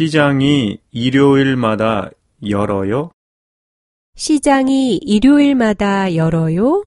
시장이 일요일마다 열어요? 시장이 일요일마다 열어요?